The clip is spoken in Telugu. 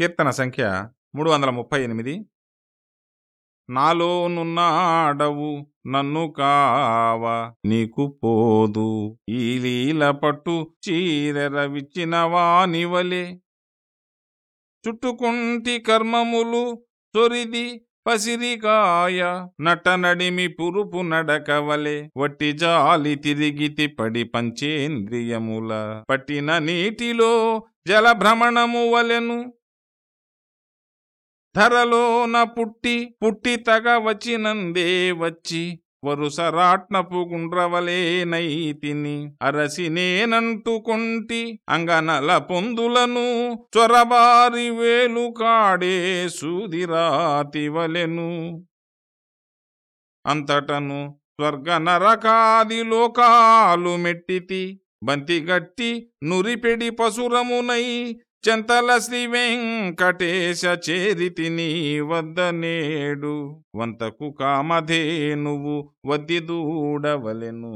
కీర్తన సంఖ్య మూడు వందల ముప్పై ఎనిమిది నాలోనున్నాడవు నన్ను కావ నీకు పోదు. ఈ లీల పట్టు చీరెరవిచ్చిన నివలే చుట్టుకుంటి కర్మములు చొరిది పసిరికాయ నట నడిమి పురుపు నడకవలే. వట్టి జాలి తిరిగితి పడి పంచేంద్రియముల పట్టిన నీటిలో జలభ్రమణము వలెను. ధరలోన పుట్టి పుట్టి తగ వచ్చినందే వచ్చి వరుసరాట్నపు గుండ్రవలేనైతిని అరసి నేనంటుకొంటి అంగనల పొందులను చొరబారి వేలు కాడే సూదిరాతివలెను అంతటను స్వర్గ నరకాది లోకాలు మెట్టితి బంతిగట్టి నురిపెడి పసురమునై చెంతల శ్రీ వెంకటేశ చేరితి నీ వద్ద నేడు. వంతకు కామధేనువు వద్ది దూడవలెను.